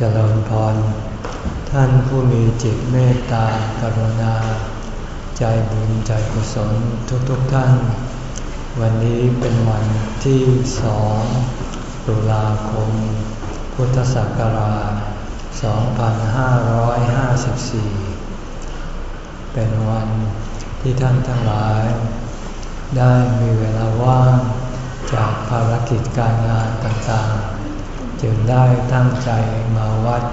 เจริญพร ท่านผู้มีจิตเมตตากรุณา ใจบุญใจกุศลทุกๆทท่าน วันนี้เป็นวันที่สองตุลาคม พุทธศักราช 2554 เป็นวันที่ท่านทั้งหลาย ได้มีเวลาว่างจากภารกิจการงานต่าง จึงได้ตั้งใจมาวัด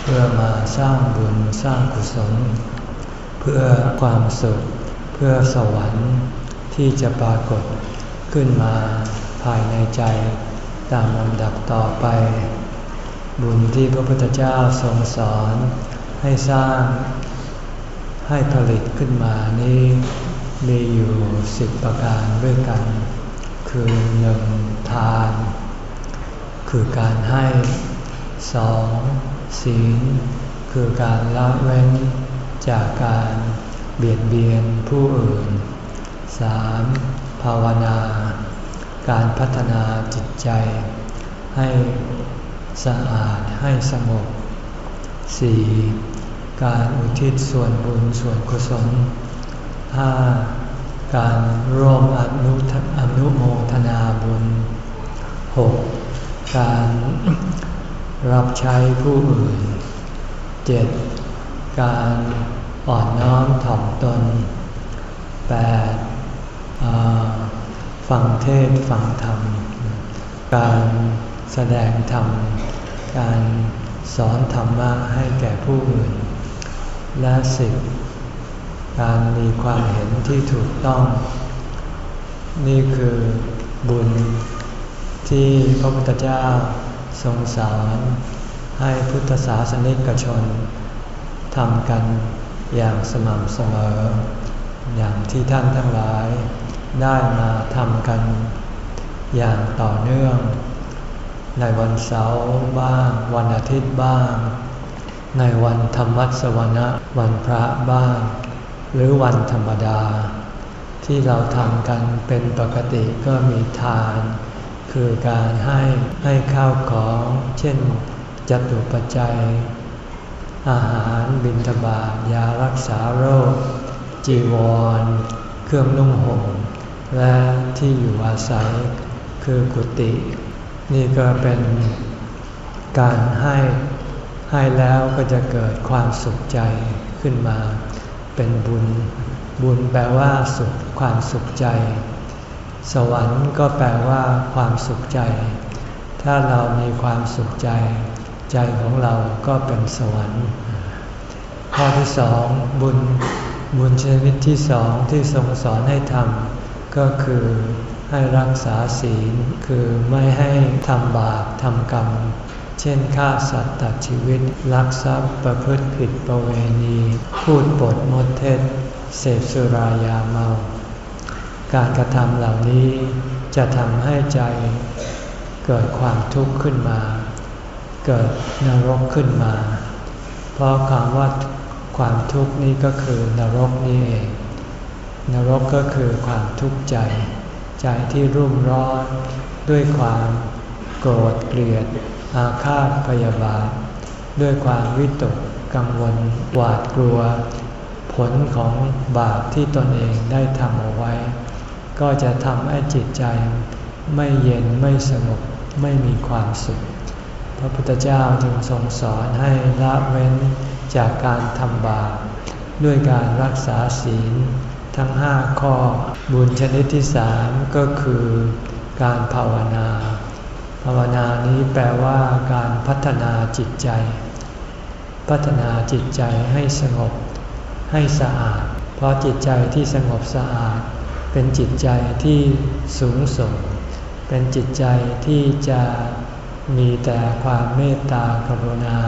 เพื่อมาสร้างบุญสร้างกุศล เพื่อความสุข เพื่อสวรรค์ที่จะปรากฏขึ้นมาภายในใจตามลำดับต่อไป บุญที่พระพุทธเจ้าทรงสอนให้สร้างให้ผลิตขึ้นมานี้มีอยู่สิบประการด้วยกัน คือหนึ่งทาน คือการให้สองศีล คือการละเว้น จากการเบียดเบียนผู้อื่นสามภาวนา การพัฒนาจิตใจ ให้สะอาดให้สงบสี่การอุทิศส่วนบุญส่วนกุศลห้าการร่วมอนุอนุโมทนาบุญหก การรับใช้ผู้อื่นเจ็ดการอ่อนน้อมถ่อมตนแปดฟังเทศฟังธรรม การแสดงธรรม การสอนธรรมะให้แก่ผู้อื่น และสิบการมีความเห็นที่ถูกต้อง นี่คือบุญ ที่พระพุทธเจ้าทรงสอนให้พุทธศาสนิกชนทำกันอย่างสม่ำเสมอ อย่างที่ท่านทั้งหลายได้มาทำกันอย่างต่อเนื่อง ในวันเสาร์บ้าง วันอาทิตย์บ้าง ในวันธรรมัสวนะวันพระบ้าง หรือวันธรรมดา ที่เราทำกันเป็นปกติก็มีทาน คือการให้ให้ข้าวของ เช่นจตุปัจจัย อาหารบิณฑบาตยารักษาโรค จีวร เครื่องนุ่งห่มและที่อยู่อาศัยคือกุฏินี่ก็เป็นการให้ให้แล้วก็จะเกิดความสุขใจขึ้นมา เป็นบุญ บุญแปลว่าสุขความสุขใจ สวรรค์ก็แปลว่าความสุขใจ ถ้าเรามีความสุขใจ ใจของเราก็เป็นสวรรค์ ข้อที่สองบุญบุญชนิดที่สองที่ทรงสอนให้ทำก็คือให้รักษาศีล คือไม่ให้ทำบาปทำกรรม เช่นฆ่าสัตว์ตัดชีวิต ลักทรัพย์ประพฤติผิดประเวณี พูดปดมดเท็จเสพสุรายาเมา การกระทำเหล่านี้จะทำให้ใจเกิดความทุกข์ขึ้นมา เกิดนรกขึ้นมา เพราะคำว่าความทุกข์นี้ก็คือนรกนี่เอง นรกก็คือความทุกข์ใจ ใจที่รุ่มร้อนด้วยความโกรธเกลียด อาฆาตพยาบาท ด้วยความวิตกกังวลหวาดกลัว ผลของบาปที่ตนเองได้ทำเอาไว้ ก็จะทำให้จิตใจไม่เย็นไม่สงบไม่มีความสุข พระพุทธเจ้าจึงทรงสอนให้ละเว้นจากการทำบาปด้วยการรักษาศีลทั้งห้าข้อ บุญชนิดที่สามก็คือการภาวนา ภาวนานี้แปลว่าการพัฒนาจิตใจ พัฒนาจิตใจให้สงบให้สะอาด เพราะจิตใจที่สงบสะอาด เป็นจิตใจที่สูงส่ง เป็นจิตใจที่จะมีแต่ความเมตตากรุณา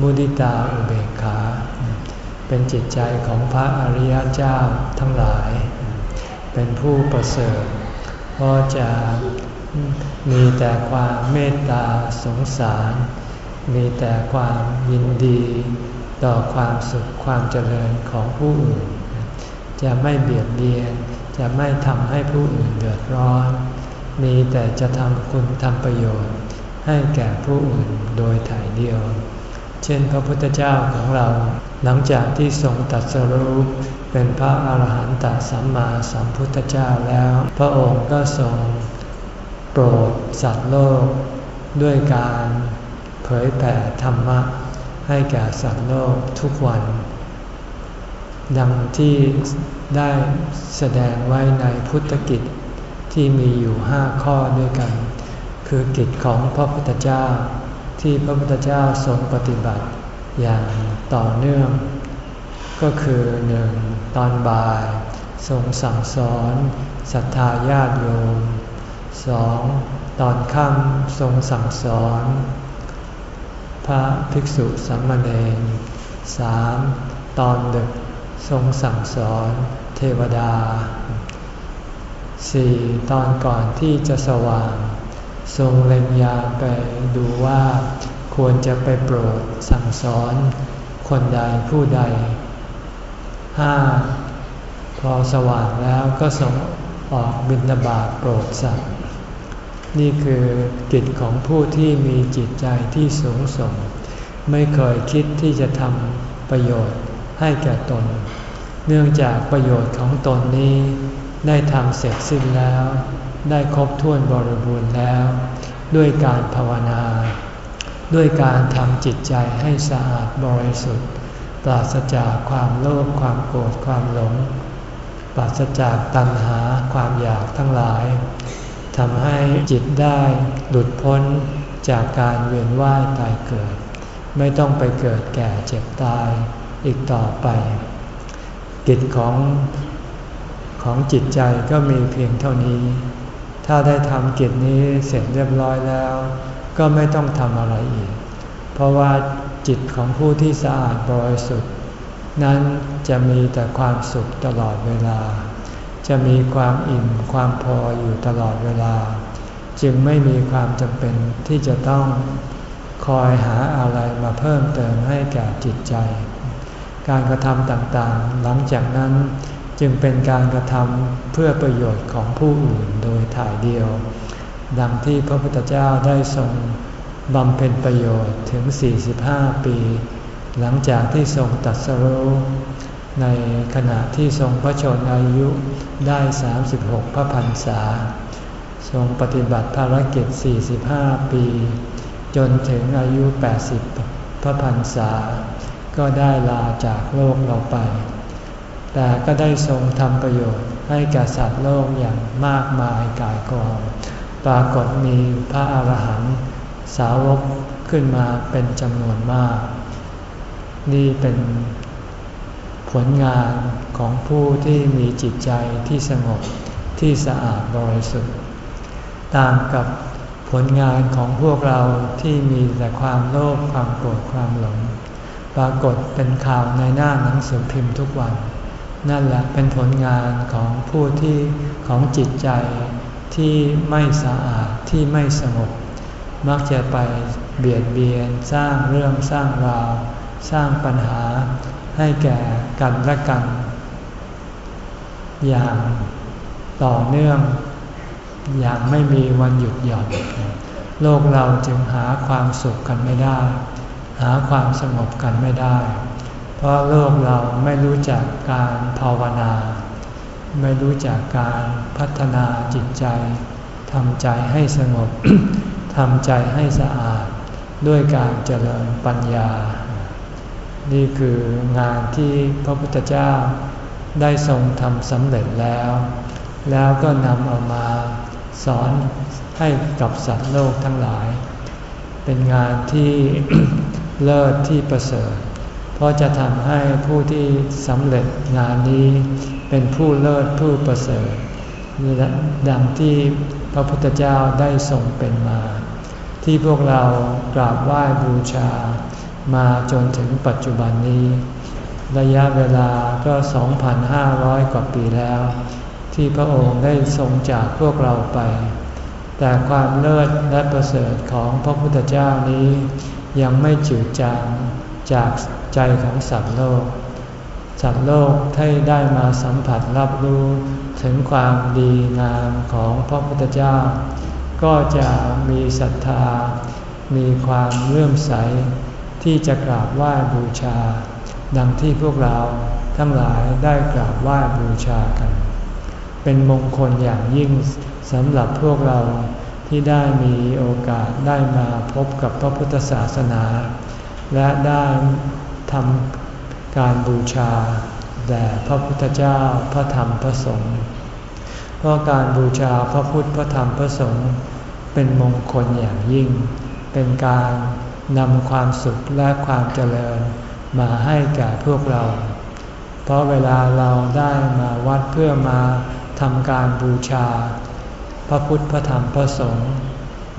มุดิตาอุเบกขา เป็นจิตใจของพระอริยเจ้าทั้งหลาย เป็นผู้ประเสริฐเพราะจะมีแต่ความเมตตาสงสาร มีแต่ความยินดีต่อความสุขความเจริญของผู้อื่น จะไม่เบียดเบียน จะไม่ทำให้ผู้อื่นเดือดร้อน มีแต่จะทำคุณทำประโยชน์ให้แก่ผู้อื่นโดยถ่ายเดียว เช่นพระพุทธเจ้าของเรา หลังจากที่ทรงตัดสรู้เป็นพระอาหารหันตสัมมาสัมพุทธเจ้าแล้ว พระองค์ก็ทรงโปรดสัตว์โลก ด้วยการเผยแผ่ธรรมะให้แก่สัตว์โลกทุกวัน ดังที่ได้แสดงไว้ในพุทธกิจที่มีอยู่ห้าข้อด้วยกัน คือกิจของพระพุทธเจ้า ที่พระพุทธเจ้าทรงปฏิบัติอย่างต่อเนื่อง ก็คือหนึ่งตอนบ่ายทรงสั่งสอนศรัทธาญาติโยมสองตอนค่ำทรงสั่งสอน พระภิกษุสามเณรสามตอนดึก ทรงสั่งสอนเทวดาสี่ตอนก่อนที่จะสว่าง ทรงเล็งยาไปดูว่าควรจะไปโปรดสั่งสอนคนใดผู้ใดห้าพอสว่างแล้วก็ส่งออกบิณฑบาตโปรดสัตว์ นี่คือกิจของผู้ที่มีจิตใจที่สูงส่ง ไม่เคยคิดที่จะทำประโยชน์ ให้แก่ตน เนื่องจากประโยชน์ของตนนี้ ได้ทำเสร็จสิ้นแล้ว ได้ครบถ้วนบริบูรณ์แล้ว ด้วยการภาวนา ด้วยการทำจิตใจให้สะอาดบริสุทธิ์ ปราศจากความโลภความโกรธความหลง ปราศจากตัณหาความอยากทั้งหลายทำให้จิตได้หลุดพ้นจากการเวียนว่ายตายเกิด ไม่ต้องไปเกิดแก่เจ็บตาย อีกต่อไป กิจของของจิตใจก็มีเพียงเท่านี้ ถ้าได้ทำกิจนี้เสร็จเรียบร้อยแล้ว ก็ไม่ต้องทำอะไรอีก เพราะว่าจิตของผู้ที่สะอาดบริสุทธิ์ นั้นจะมีแต่ความสุขตลอดเวลา จะมีความอิ่มความพออยู่ตลอดเวลา จึงไม่มีความจำเป็นที่จะต้องคอยหาอะไรมาเพิ่มเติมให้แก่จิตใจ การกระทำต่างๆ หลังจากนั้นจึงเป็นการกระทำเพื่อประโยชน์ของผู้อื่นโดยถ่ายเดียว ดังที่พระพุทธเจ้าได้ทรงบำเพ็ญประโยชน์ถึง 45 ปี หลังจากที่ทรงตัดสรู้ในขณะที่ทรงพระชนอายุได้ 36 พระพรรษา ทรงปฏิบัติภารกิจ 45 ปี จนถึงอายุ 80 พระพรรษา ก็ได้ลาจากโลกเราไป แต่ก็ได้ทรงทำประโยชน์ให้แก่สัตว์โลกอย่างมากมายกายกองปรากฏมีพระอาหารหันต์สาวกขึ้นมาเป็นจำนวนมาก นี่เป็นผลงานของผู้ที่มีจิตใจที่สงบที่สะอาดบริสุทธิ์ต่างกับผลงานของพวกเราที่มีแต่ความโลภความโกรธความหลง ปรากฏเป็นข่าวในหน้าหนังสือพิมพ์ทุกวัน นั่นแหละเป็นผลงานของผู้ที่ของจิตใจที่ไม่สะอาดที่ไม่สงบมักจะไปเบียดเบียนสร้างเรื่องสร้างราว สร้างปัญหาให้แก่กันและกัน อย่างต่อเนื่อง อย่างไม่มีวันหยุดหย่อนโลกเราจึงหาความสุขกันไม่ได้ หาความสงบกันไม่ได้ เพราะโลกเราไม่รู้จักการภาวนา ไม่รู้จักการพัฒนาจิตใจทำใจให้สงบทำใจให้สะอาดด้วยการเจริญปัญญา นี่คืองานที่พระพุทธเจ้าได้ทรงทำสำเร็จแล้ว แล้วก็นำเอามาสอนให้กับสัตว์โลกทั้งหลาย เป็นงานที่ เลิศที่ประเสริฐ เพราะจะทำให้ผู้ที่สำเร็จงานนี้เป็นผู้เลิศผู้ประเสริฐ ดังที่พระพุทธเจ้าได้ทรงเป็นมา ที่พวกเรากราบไหว้บูชา มาจนถึงปัจจุบันนี้ ระยะเวลาก็ 2,500 กว่าปีแล้ว ที่พระองค์ได้ทรงจากพวกเราไป แต่ความเลิศและประเสริฐของพระพุทธเจ้านี้ ยังไม่จืดจางจากใจของสัตว์โลก สัตว์โลกที่ได้มาสัมผัสรับรู้ถึงความดีงามของพระพุทธเจ้า ก็จะมีศรัทธา มีความเลื่อมใส ที่จะกราบไหว้บูชา ดังที่พวกเราทั้งหลายได้กราบไหว้บูชากัน เป็นมงคลอย่างยิ่งสำหรับพวกเรา ที่ได้มีโอกาสได้มาพบกับพระพุทธศาสนา และได้ทำการบูชาแด่พระพุทธเจ้าพระธรรมพระสงฆ์เพราะการบูชาพระพุทธพระธรรมพระสงฆ์เป็นมงคลอย่างยิ่ง เป็นการนำความสุขและความเจริญมาให้แก่พวกเรา เพราะเวลาเราได้มาวัดเพื่อมาทำการบูชา ระพุทธพระธรรมพระสงฆ์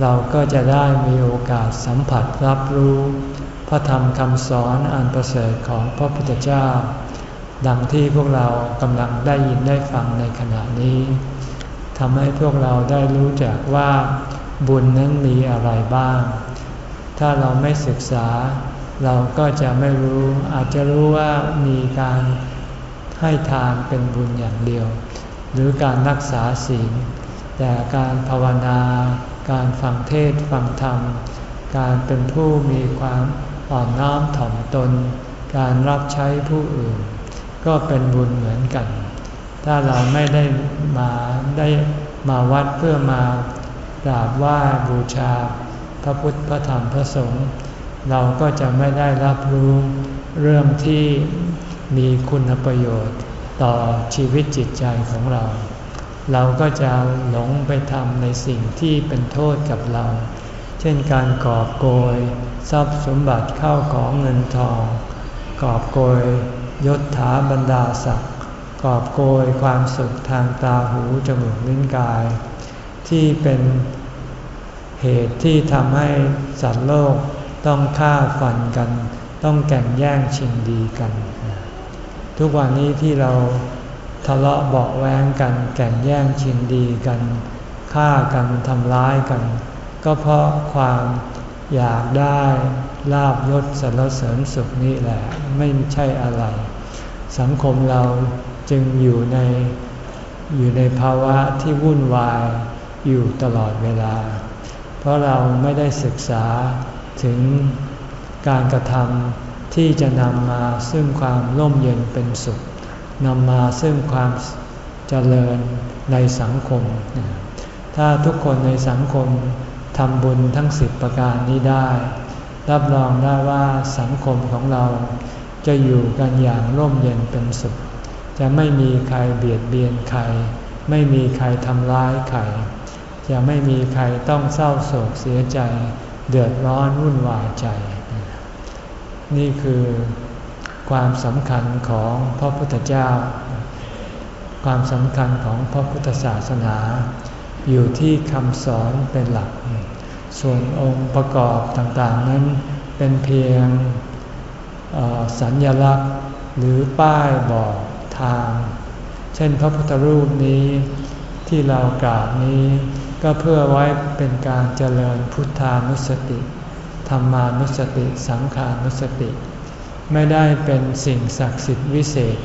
เราก็จะได้มีโอกาสสัมผัสรับรู้ พระธรรมคำสอนอันประเสริฐของพระพุทธเจ้า ดังที่พวกเรากำลังได้ยินได้ฟังในขณะนี้ทำให้พวกเราได้รู้จักว่า บุญนั้นมีอะไรบ้าง ถ้าเราไม่ศึกษา เราก็จะไม่รู้อาจจะรู้ว่ามีการให้ทานเป็นบุญอย่างเดียว หรือการรักษาศีล แต่การภาวนา การฟังเทศฟังธรรม การเป็นผู้มีความอ่อนน้อมถ่อมตน การรับใช้ผู้อื่น ก็เป็นบุญเหมือนกัน ถ้าเราไม่ได้มาได้มาวัดเพื่อมากราบไหว้บูชา พระพุทธพระธรรมพระสงฆ์เราก็จะไม่ได้รับรู้เรื่องที่มีคุณประโยชน์ต่อชีวิตจิตใจของเรา เราก็จะหลงไปทำในสิ่งที่เป็นโทษกับเรา เช่นการกอบโกย ทรัพย์สมบัติเข้าของเงินทอง กอบโกยยศถาบรรดาศักดิ์กอบโกยความสุขทางตาหูจมูกลิ้นกาย ที่เป็นเหตุที่ทำให้สัตว์โลกต้องฆ่าฟันกัน ต้องแก่งแย่งชิงดีกัน ทุกวันนี้ที่เรา ทะเลาะเบาแวงกันแก่งแย่งชิงดีกันฆ่ากันทำร้ายกัน ก็เพราะความอยากได้ลาบยศสรรเสริญสุขนี่แหละไม่ใช่อะไร สังคมเราจึงอยู่ในอยู่ในภาวะที่วุ่นวายอยู่ตลอดเวลา เพราะเราไม่ได้ศึกษาถึงการกระทำที่จะนำมาซึ่งความร่มเย็นเป็นสุข นำมาซึ่งความเจริญในสังคม ถ้าทุกคนในสังคมทำบุญทั้งสิบประการนี้ได้ รับรองได้ว่าสังคมของเราจะอยู่กันอย่างร่มเย็นเป็นสุข จะไม่มีใครเบียดเบียนใคร ไม่มีใครทำร้ายใคร จะไม่มีใครต้องเศร้าโศกเสียใจ เดือดร้อนวุ่นวายใจ นี่คือ ความสำคัญของพระพุทธเจ้า ความสำคัญของพระพุทธศาสนา อยู่ที่คำสอนเป็นหลัก ส่วนองค์ประกอบต่างๆนั้นเป็นเพียงสัญญลักษณ์หรือป้ายบอกทาง เช่นพระพุทธรูปนี้ที่เรากราบนี้ ก็เพื่อไว้เป็นการเจริญพุทธานุสติธรรมานุสติ สังขานุสติ ไม่ได้เป็นสิ่งศักดิ์สิทธิ์วิเศษ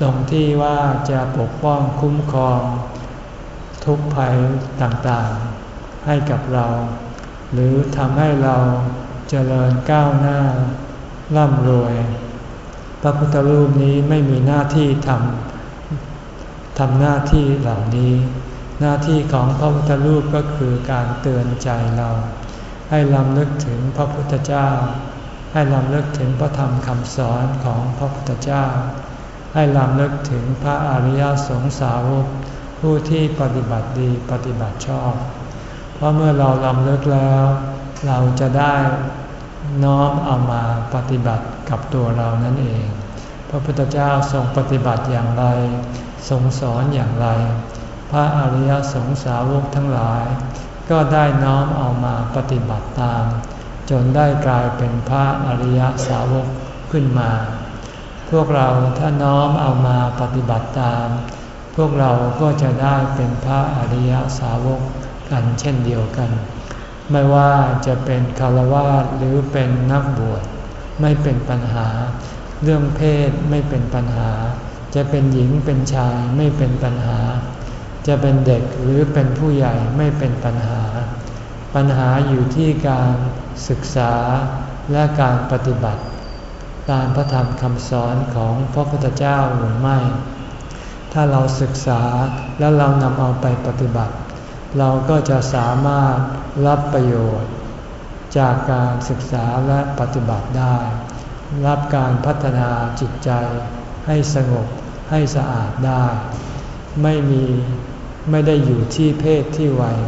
ตรงที่ว่าจะปกป้องคุ้มครอง ทุกภัยต่างๆ ให้กับเรา หรือทำให้เราเจริญก้าวหน้าร่ำรวย พระพุทธรูปนี้ไม่มีหน้าที่ทำทำหน้าที่เหล่านี้ หน้าที่ของพระพุทธรูปก็คือการเตือนใจเรา ให้ลำลึกถึงพระพุทธเจ้า ให้ลำลึกถึงพระธรรมคำสอนของพระพุทธเจ้า ให้ลำลึกถึงพระอริยสงสาวกผู้ที่ปฏิบัติดีปฏิบัติชอบ เพราะเมื่อเราลำลึกแล้ว เราจะได้น้อมเอามาปฏิบัติกับตัวเรานั่นเอง พระพุทธเจ้าทรงปฏิบัติอย่างไร ทรงสอนอย่างไร พระอริยสงสาวกทั้งหลาย ก็ได้น้อมเอามาปฏิบัติตาม จนได้กลายเป็นพระอริยสาวกขึ้นมา พวกเราถ้าน้อมเอามาปฏิบัติตาม พวกเราก็จะได้เป็นพระอริยสาวกกันเช่นเดียวกัน ไม่ว่าจะเป็นคารวะหรือเป็นนักบวชไม่เป็นปัญหา เรื่องเพศไม่เป็นปัญหา จะเป็นหญิงเป็นชายไม่เป็นปัญหา จะเป็นเด็กหรือเป็นผู้ใหญ่ไม่เป็นปัญหา ปัญหาอยู่ที่การศึกษาและการปฏิบัติ ตามพระธรรมคำสอนของพระพุทธเจ้าหรือไม่ ถ้าเราศึกษาแล้วเรานำเอาไปปฏิบัติ เราก็จะสามารถรับประโยชน์ จากการศึกษาและปฏิบัติได้ รับการพัฒนาจิตใจให้สงบให้สะอาดได้ ไม่มีไม่ได้อยู่ที่เพศที่วัย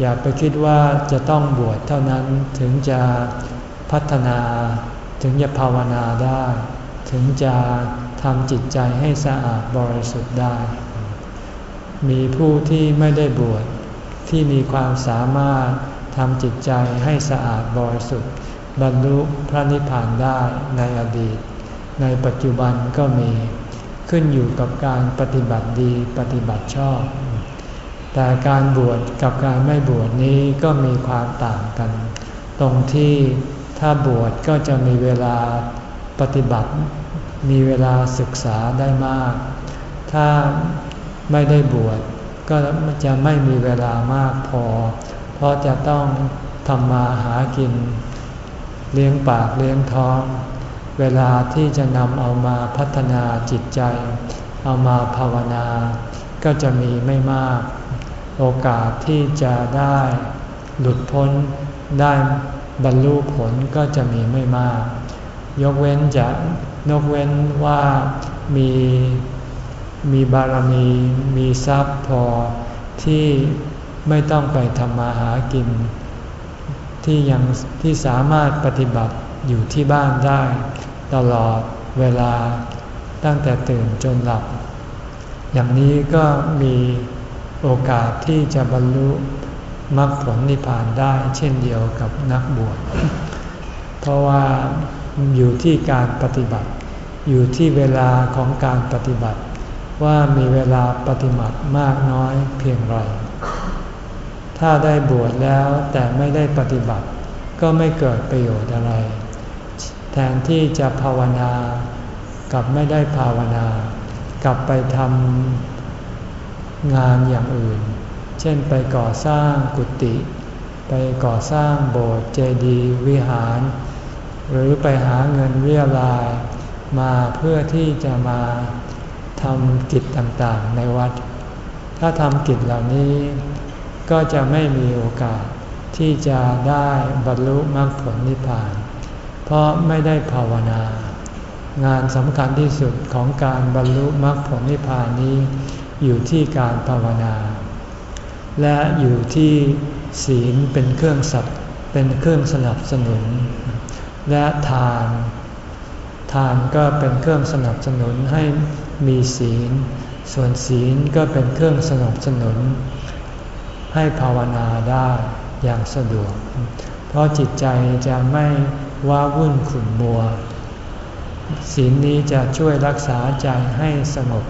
อย่าไปคิดว่าจะต้องบวชเท่านั้นถึงจะพัฒนา ถึงจะภาวนาได้ ถึงจะทำจิตใจให้สะอาดบริสุทธิ์ได้ มีผู้ที่ไม่ได้บวชที่มีความสามารถทำจิตใจให้สะอาดบริสุทธิ์บรรลุพระนิพพานได้ในอดีต ในปัจจุบันก็มี ขึ้นอยู่กับการปฏิบัติดีปฏิบัติชอบ แต่การบวชกับการไม่บวชนี้ก็มีความต่างกัน ตรงที่ถ้าบวชก็จะมีเวลาปฏิบัติ มีเวลาศึกษาได้มาก ถ้าไม่ได้บวชก็จะไม่มีเวลามากพอ เพราะจะต้องทำมาหากิน เลี้ยงปากเลี้ยงท้อง เวลาที่จะนำเอามาพัฒนาจิตใจ เอามาภาวนา ก็จะมีไม่มาก โอกาสที่จะได้หลุดพ้นได้บรรลุผลก็จะมีไม่มาก ยกเว้นจะนกเว้นว่ามีมีบารมีมีทรัพย์พอที่ไม่ต้องไปทำมาหากิน ที่ยังที่สามารถปฏิบัติอยู่ที่บ้านได้ ตลอดเวลาตั้งแต่ตื่นจนหลับ อย่างนี้ก็มี โอกาสที่จะบรรลุมรรคผลนิพพานได้เช่นเดียวกับนักบวช เพราะว่าอยู่ที่การปฏิบัติ อยู่ที่เวลาของการปฏิบัติ ว่ามีเวลาปฏิบัติมากน้อยเพียงไร ถ้าได้บวชแล้วแต่ไม่ได้ปฏิบัติ ก็ไม่เกิดประโยชน์อะไร แทนที่จะภาวนากับไม่ได้ภาวนา กลับไปทำ งานอย่างอื่น เช่นไปก่อสร้างกุฏิไปก่อสร้างโบสถ์เจดีย์วิหาร หรือไปหาเงินเรียรายมาเพื่อที่จะมาทำกิจต่างๆในวัด ถ้าทำกิจเหล่านี้ก็จะไม่มีโอกาสที่จะได้บรรลุมรรคผลนิพพาน เพราะไม่ได้ภาวนา งานสำคัญที่สุดของการบรรลุมรรคผลนิพพานนี้ อยู่ที่การภาวนา และอยู่ที่ศีลเป็นเครื่องสับเป็นเครื่องสนับสนุน และทาน ทานก็เป็นเครื่องสนับสนุนให้มีศีล ส่วนศีลก็เป็นเครื่องสนับสนุน ให้ภาวนาได้อย่างสะดวก เพราะจิตใจจะไม่ว้าวุ่นขุ่นมัว ศีลนี้จะช่วยรักษาใจให้สงบ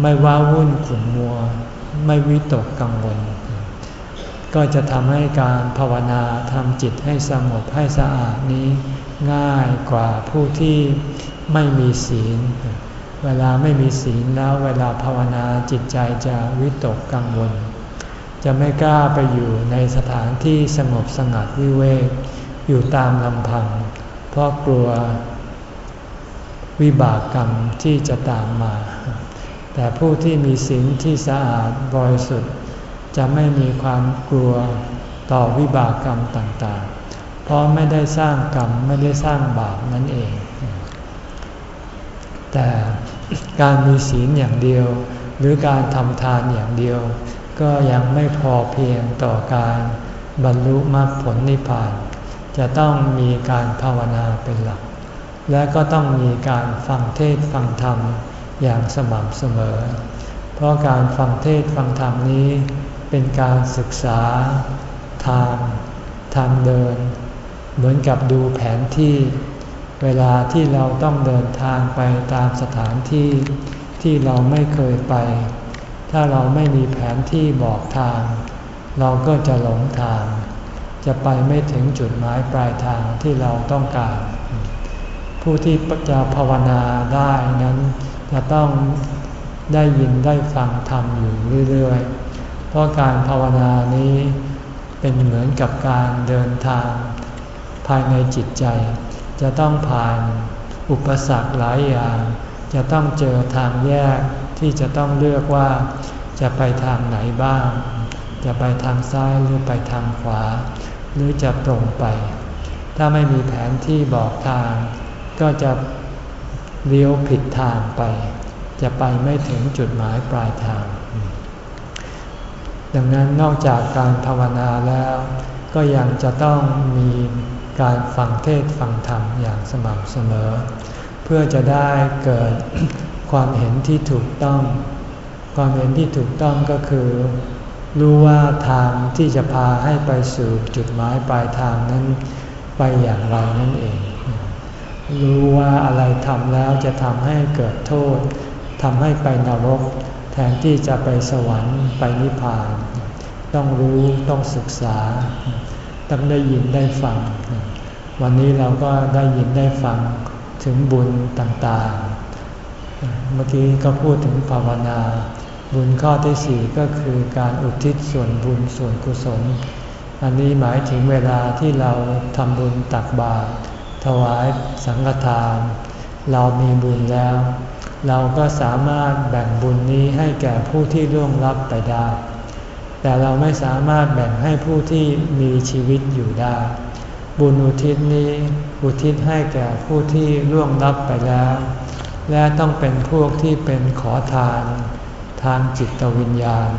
ไม่ว้าวุ่นขุ่นมัว ไม่วิตกกังวล ก็จะทำให้การภาวนาทำจิตให้สงบให้สะอาดนี้ ง่ายกว่าผู้ที่ไม่มีศีล เวลาไม่มีศีลแล้วเวลาภาวนาจิตใจจะวิตกกังวล จะไม่กล้าไปอยู่ในสถานที่สงบสงัดวิเวกอยู่ตามลำพัง เพราะกลัววิบากกรรมที่จะตามมา แต่ผู้ที่มีศีลที่สะอาดบริสุทธิ์ จะไม่มีความกลัวต่อวิบากกรรมต่างๆ เพราะไม่ได้สร้างกรรมไม่ได้สร้างบาปนั่นเอง แต่การมีศีลอย่างเดียว หรือการทำทานอย่างเดียว ก็ยังไม่พอเพียงต่อการบรรลุมรรคผลนิพพาน จะต้องมีการภาวนาเป็นหลัก และก็ต้องมีการฟังเทศฟังธรรม อย่างสม่ำเสมอ เพราะการฟังเทศฟังธรรมนี้เป็นการศึกษาทาง ทางเดิน เหมือนกับดูแผนที่ เวลาที่เราต้องเดินทางไปตามสถานที่ที่เราไม่เคยไป ถ้าเราไม่มีแผนที่บอกทาง เราก็จะหลงทาง จะไปไม่ถึงจุดหมายปลายทางที่เราต้องการ ผู้ที่จะภาวนาได้นั้น จะต้องได้ยินได้ฟังธรรมอยู่เรื่อยๆ เพราะการภาวนานี้เป็นเหมือนกับการเดินทาง ภายในจิตใจ จะต้องผ่านอุปสรรคหลายอย่าง จะต้องเจอทางแยกที่จะต้องเลือกว่าจะไปทางไหนบ้าง จะไปทางซ้ายหรือไปทางขวา หรือจะตรงไป ถ้าไม่มีแผนที่บอกทาง ก็จะ เลี้ยวผิดทางไป จะไปไม่ถึงจุดหมายปลายทาง ดังนั้นนอกจากการภาวนาแล้ว ก็ยังจะต้องมีการฟังเทศฟังธรรมอย่างสม่ำเสมอ เพื่อจะได้เกิดความเห็นที่ถูกต้อง ความเห็นที่ถูกต้องก็คือ รู้ว่าทางที่จะพาให้ไปสู่จุดหมายปลายทางนั้น ไปอย่างไรนั่นเอง รู้ว่าอะไรทำแล้วจะทำให้เกิดโทษทำให้ไปนรก แทนที่จะไปสวรรค์ไปนิพพาน ต้องรู้ต้องศึกษา ต้องได้ยินได้ฟัง วันนี้เราก็ได้ยินได้ฟังถึงบุญต่างๆ เมื่อกี้ก็พูดถึงภาวนา บุญข้อที่สี่ก็คือการอุทิศส่วนบุญส่วนกุศล อันนี้หมายถึงเวลาที่เราทำบุญตักบาตร วายสังฆทาน เรามีบุญแล้ว เราก็สามารถแบ่งบุญนี้ให้แก่ผู้ที่ร่วงลับไปได้ แต่เราไม่สามารถแบ่งให้ผู้ที่มีชีวิตอยู่ได้ บุญอุทิศนี้อุทิศให้แก่ผู้ที่ร่วงลับไปแล้ว และต้องเป็นพวกที่เป็นขอทาน ทางจิตวิญญาณ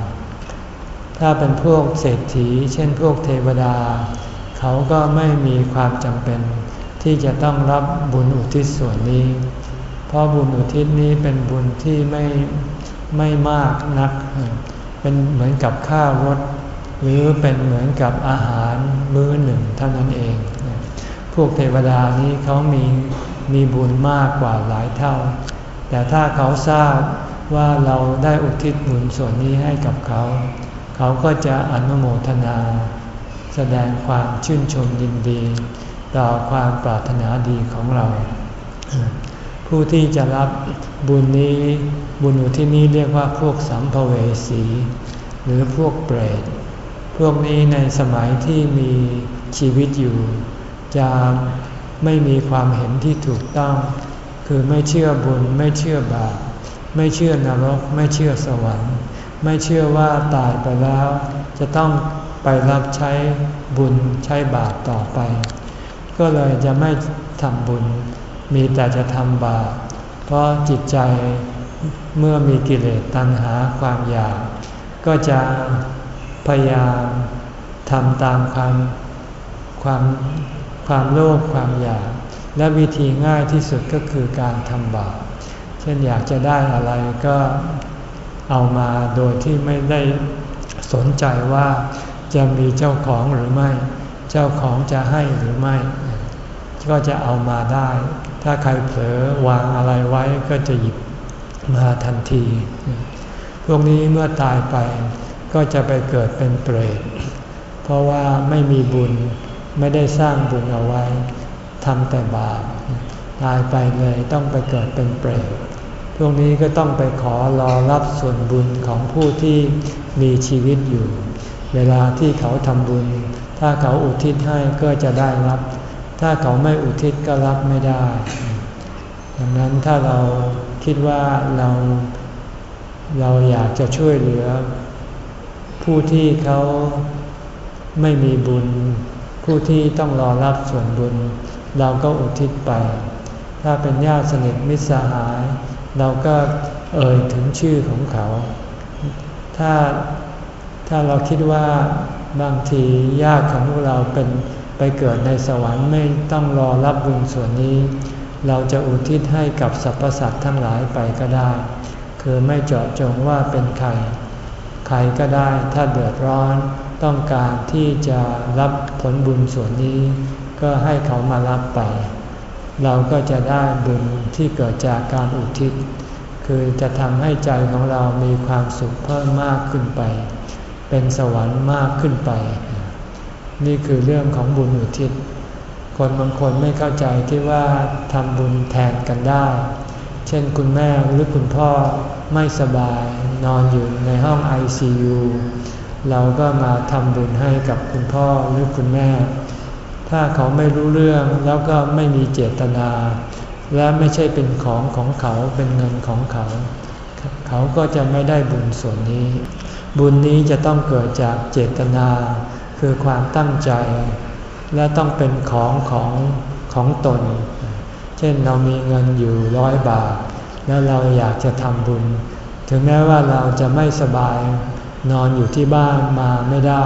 ถ้าเป็นพวกเศรษฐี เช่นพวกเทวดา เขาก็ไม่มีความจำเป็น ที่จะต้องรับบุญอุทิศส่วนนี้ เพราะบุญอุทิศนี้เป็นบุญที่ไม่ไม่มากนัก เป็นเหมือนกับข้ารถ หรือเป็นเหมือนกับอาหารมื้อหนึ่งเท่านั้นเอง พวกเทวดานี้เขามีมีบุญมากกว่าหลายเท่า แต่ถ้าเขาทราบว่าเราได้อุทิศบุญส่วนนี้ให้กับเขา เขาก็จะอนุโมทนา แสดงความชื่นชมยินดี ต่อความปรารถนาดีของเรา ผู้ที่จะรับบุญนี้บุญอยู่ที่นี้เรียกว่าพวกสัมภเวสี หรือพวกเปรตพวกนี้ในสมัยที่มีชีวิตอยู่ จะไม่มีความเห็นที่ถูกต้อง คือไม่เชื่อบุญไม่เชื่อบาปไม่เชื่อนรก ไม่เชื่อสวรรค์ ไม่เชื่อว่าตายไปแล้ว จะต้องไปรับใช้บุญใช้บาปต่อไป ก็เลยจะไม่ทำบุญ มีแต่จะทำบาป เพราะจิตใจเมื่อมีกิเลสตัณหาความอยาก ก็จะพยายามทำตามความความความโลภความอยาก และวิธีง่ายที่สุดก็คือการทำบาป เช่นอยากจะได้อะไรก็เอามาโดยที่ไม่ได้สนใจว่าจะมีเจ้าของหรือไม่ เจ้าของจะให้หรือไม่ ก็จะเอามาได้ ถ้าใครเผลอวางอะไรไว้ก็จะหยิบมาทันที พวกนี้เมื่อตายไปก็จะไปเกิดเป็นเปรต เพราะว่าไม่มีบุญไม่ได้สร้างบุญเอาไว้ทำแต่บาปตายไปเลยต้องไปเกิดเป็นเปรต พวกนี้ก็ต้องไปขอรอรับส่วนบุญของผู้ที่มีชีวิตอยู่ เวลาที่เขาทำบุญ ถ้าเขาอุทิศให้ก็จะได้รับ ถ้าเขาไม่อุทิศก็รับไม่ได้ ดังนั้นถ้าเราคิดว่าเราเราอยากจะช่วยเหลือ ผู้ที่เขาไม่มีบุญ ผู้ที่ต้องรอรับส่วนบุญ เราก็อุทิศไป ถ้าเป็นญาติสนิทมิตรสหาย เราก็เอ่ยถึงชื่อของเขา ถ้าถ้าเราคิดว่าบางทีญาติของพวกเราเป็น ไปเกิดในสวรรค์ไม่ต้องรอรับบุญส่วนนี้ เราจะอุทิศให้กับสรรพสัตว์ทั้งหลายไปก็ได้ คือไม่เจาะจงว่าเป็นใคร ใครก็ได้ถ้าเดือดร้อนต้องการที่จะรับผลบุญส่วนนี้ ก็ให้เขามารับไป เราก็จะได้บุญที่เกิดจากการอุทิศ คือจะทำให้ใจของเรามีความสุขเพิ่มมากขึ้นไป เป็นสวรรค์มากขึ้นไป นี่คือเรื่องของบุญอุทิศ คนบางคนไม่เข้าใจคิดว่าทำบุญแทนกันได้ เช่นคุณแม่หรือคุณพ่อไม่สบายนอนอยู่ในห้อง ICU เราก็มาทำบุญให้กับคุณพ่อหรือคุณแม่ ถ้าเขาไม่รู้เรื่องแล้วก็ไม่มีเจตนา และไม่ใช่เป็นของของเขาเป็นเงินของเขา เขาก็จะไม่ได้บุญส่วนนี้ บุญนี้จะต้องเกิดจากเจตนา คือความตั้งใจ และต้องเป็นของของของตน เช่นเรามีเงินอยู่ร้อยบาท แล้วเราอยากจะทำบุญ ถึงแม้ว่าเราจะไม่สบายนอนอยู่ที่บ้านมาไม่ได้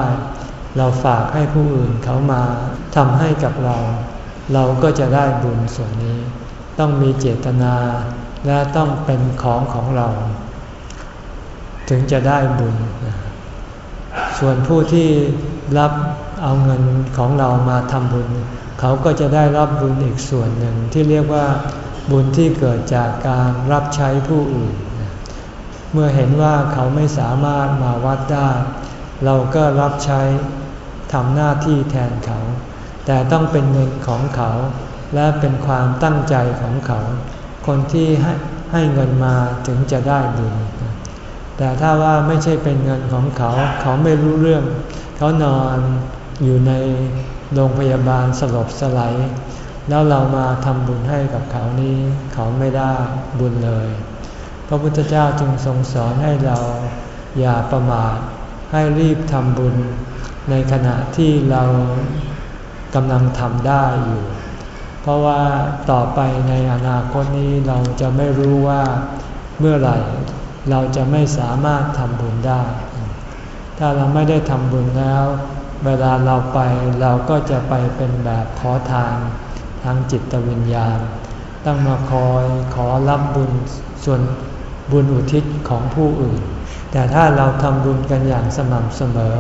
เราฝากให้ผู้อื่นเขามาทำให้กับเรา เราก็จะได้บุญส่วนนี้ ต้องมีเจตนาและต้องเป็นของของเรา ถึงจะได้บุญ ส่วนผู้ที่ รับเอาเงินของเรามาทำบุญ เขาก็จะได้รับบุญอีกส่วนหนึ่งที่เรียกว่าบุญที่เกิดจากการรับใช้ผู้อื่น เมื่อเห็นว่าเขาไม่สามารถมาวัดได้ เราก็รับใช้ทำหน้าที่แทนเขา แต่ต้องเป็นเงินของเขา และเป็นความตั้งใจของเขา คนที่ให้ให้เงินมาถึงจะได้บุญแต่ถ้าว่าไม่ใช่เป็นเงินของเขา เขาไม่รู้เรื่อง เขานอนอยู่ในโรงพยาบาลสลบสลายแล้วเรามาทำบุญให้กับเขานี้เขาไม่ได้บุญเลย พระพุทธเจ้าจึงทรงสอนให้เราอย่าประมาทให้รีบทำบุญ ในขณะที่เรากำลังทำได้อยู่ เพราะว่าต่อไปในอนาคตนี้เราจะไม่รู้ว่าเมื่อไหร่ เราจะไม่สามารถทำบุญได้ ถ้าเราไม่ได้ทำบุญแล้ว เวลาเราไปเราก็จะไปเป็นแบบขอทานทางจิตวิญญาณ ต้องมาคอยขอรับบุญส่วนบุญอุทิศของผู้อื่น แต่ถ้าเราทำบุญกันอย่างสม่ำเสมอ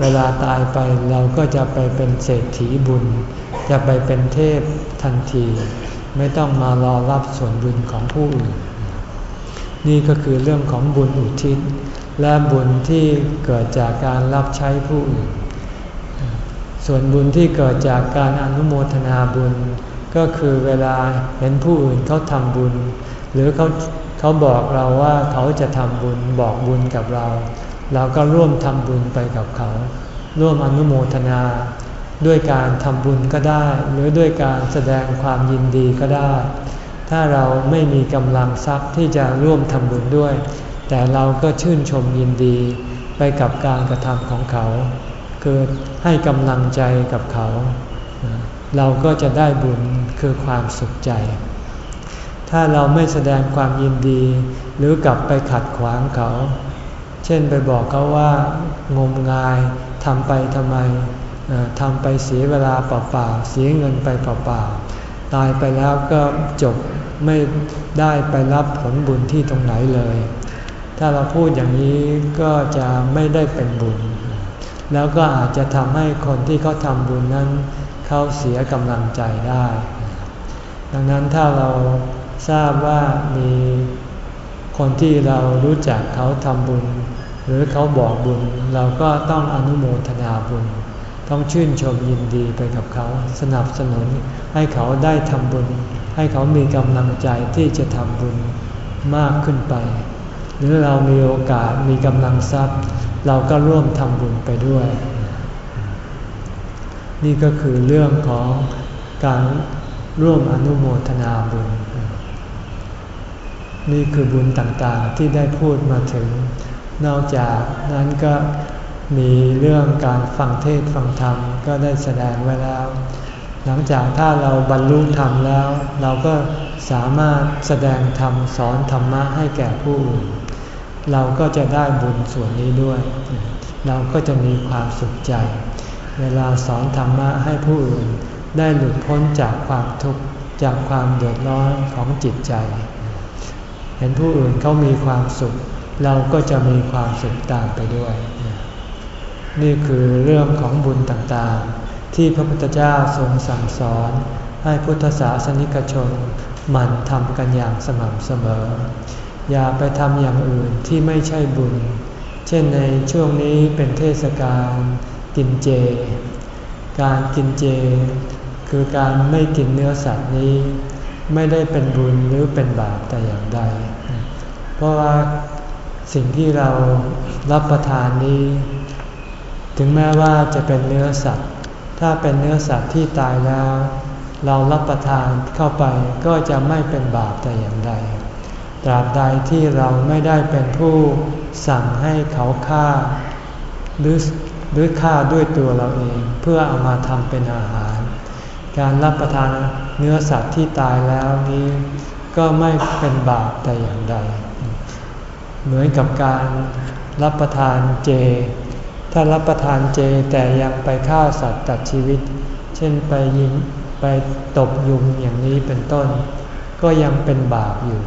เวลาตายไปเราก็จะไปเป็นเศรษฐีบุญ จะไปเป็นเทพทันที ไม่ต้องมารอรับส่วนบุญของผู้อื่น นี่ก็คือเรื่องของบุญอุทิศ และบุญที่เกิดจากการรับใช้ผู้อื่น ส่วนบุญที่เกิดจากการอนุโมทนาบุญ ก็คือเวลาเห็นผู้อื่นเขาทำบุญ หรือเขาเขาบอกเราว่าเขาจะทำบุญบอกบุญกับเรา เราก็ร่วมทำบุญไปกับเขา ร่วมอนุโมทนา ด้วยการทำบุญก็ได้ หรือด้วยการแสดงความยินดีก็ได้ ถ้าเราไม่มีกำลังทรัพย์ที่จะร่วมทำบุญด้วย แต่เราก็ชื่นชมยินดีไปกับการกระทำของเขา คือให้กำลังใจกับเขา เราก็จะได้บุญคือความสุขใจ ถ้าเราไม่แสดงความยินดี หรือกลับไปขัดขวางเขา เช่นไปบอกเขาว่างมงายทำไปทำไมทำไปเสียเวลาเปล่าๆเสียเงินไปเปล่าๆตายไปแล้วก็จบไม่ได้ไปรับผลบุญที่ตรงไหนเลย ถ้าเราพูดอย่างนี้ก็จะไม่ได้เป็นบุญ แล้วก็อาจจะทำให้คนที่เขาทำบุญนั้น เขาเสียกำลังใจได้ ดังนั้นถ้าเราทราบว่ามีคนที่เรารู้จักเขาทำบุญ หรือเขาบอกบุญ เราก็ต้องอนุโมทนาบุญ ต้องชื่นชมยินดีไปกับเขา สนับสนุนให้เขาได้ทำบุญ ให้เขามีกำลังใจที่จะทำบุญมากขึ้นไป หรือเรามีโอกาสมีกำลังทรัพย์ เราก็ร่วมทำบุญไปด้วย นี่ก็คือเรื่องของการร่วมอนุโมทนาบุญ นี่คือบุญต่างๆที่ได้พูดมาถึง นอกจากนั้นก็มีเรื่องการฟังเทศฟังธรรมก็ได้แสดงไว้แล้ว หลังจากถ้าเราบรรลุธรรมแล้ว เราก็สามารถแสดงธรรมสอนธรรมะให้แก่ผู้อื่น เราก็จะได้บุญส่วนนี้ด้วย เราก็จะมีความสุขใจ เวลาสอนธรรมะให้ผู้อื่นได้หลุดพ้นจากความทุกข์จากความเดือดร้อนของจิตใจ เห็นผู้อื่นเขามีความสุข เราก็จะมีความสุขตามไปด้วย นี่คือเรื่องของบุญต่างๆ ที่พระพุทธเจ้าทรงสั่งสอนให้พุทธศาสนิกชนหมั่นทำกันอย่างสม่ำเสมอ อย่าไปทำอย่างอื่นที่ไม่ใช่บุญ เช่นในช่วงนี้เป็นเทศกาลกินเจ การกินเจ คือการไม่กินเนื้อสัตว์นี้ ไม่ได้เป็นบุญหรือเป็นบาปแต่อย่างใด เพราะว่าสิ่งที่เรารับประทานนี้ ถึงแม้ว่าจะเป็นเนื้อสัตว์ ถ้าเป็นเนื้อสัตว์ที่ตายแล้ว เรารับประทานเข้าไปก็จะไม่เป็นบาปแต่อย่างใด ตราบใดที่เราไม่ได้เป็นผู้สั่งให้เขาฆ่า หรือหรือฆ่าด้วยตัวเราเองเพื่อเอามาทำเป็นอาหาร การรับประทานเนื้อสัตว์ที่ตายแล้วนี้ก็ไม่เป็นบาปแต่อย่างใด เหมือนกับการรับประทานเจ ถ้ารับประทานเจแต่ยังไปฆ่าสัตว์ตัดชีวิต เช่นไปยิงไปตบยุงอย่างนี้เป็นต้น ก็ยังเป็นบาปอยู่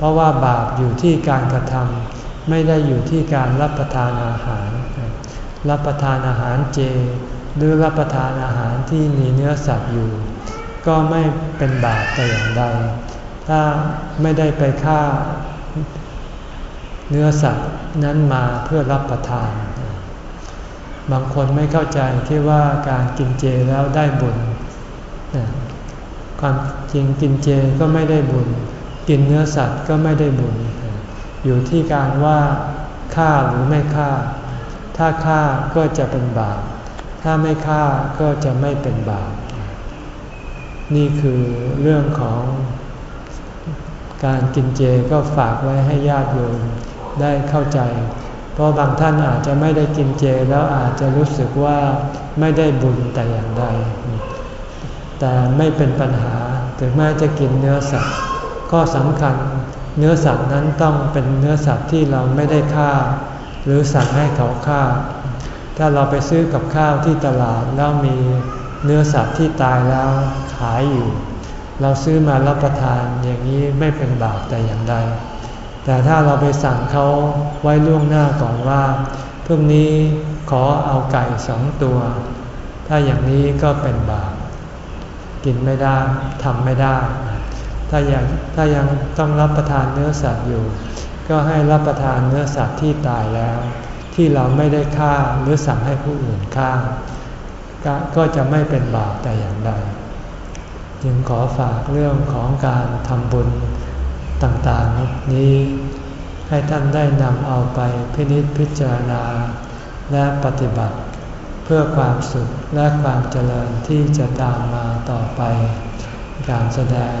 เพราะว่าบาปอยู่ที่การกระทำไม่ได้อยู่ที่การรับประทานอาหาร รับประทานอาหารเจ หรือรับประทานอาหารที่มีเนื้อสัตว์อยู่ ก็ไม่เป็นบาปแต่อย่างใด ถ้าไม่ได้ไปฆ่าเนื้อสัตว์นั้นมาเพื่อรับประทาน บางคนไม่เข้าใจคิดว่าการกินเจแล้วได้บุญความจริงกินเจก็ไม่ได้บุญ กินเนื้อสัตว์ก็ไม่ได้บุญ อยู่ที่การว่าฆ่าหรือไม่ฆ่า ถ้าฆ่าก็จะเป็นบาป ถ้าไม่ฆ่าก็จะไม่เป็นบาป นี่คือเรื่องของการกินเจก็ฝากไว้ให้ญาติโยมได้เข้าใจ เพราะบางท่านอาจจะไม่ได้กินเจแล้วอาจจะรู้สึกว่าไม่ได้บุญแต่อย่างใด แต่ไม่เป็นปัญหาถึงแม้จะกินเนื้อสัตว์ ก็สำคัญเนื้อสัตว์นั้นต้องเป็นเนื้อสัตว์ที่เราไม่ได้ฆ่า หรือสั่งให้เขาฆ่า ถ้าเราไปซื้อกับข้าวที่ตลาดแล้วมีเนื้อสัตว์ที่ตายแล้วขายอยู่ เราซื้อมารับประทานอย่างนี้ไม่เป็นบาปแต่อย่างใด แต่ถ้าเราไปสั่งเขาไว้ล่วงหน้าก่อนว่าพรุ่งนี้ขอเอาไก่สองตัว ถ้าอย่างนี้ก็เป็นบาปกินไม่ได้ทำไม่ได้ ถ้ายังถ้ายังต้องรับประทานเนื้อสัตว์อยู่ ก็ให้รับประทานเนื้อสัตว์ที่ตายแล้ว ที่เราไม่ได้ฆ่าหรือสั่งให้ผู้อื่นฆ่า ก็จะไม่เป็นบาปแต่อย่างใด จึงขอฝากเรื่องของการทำบุญต่างๆนี้ ให้ท่านได้นำเอาไปพินิจพิจารณา และปฏิบัติ เพื่อความสุขและความเจริญที่จะตามมาต่อไป การแสดง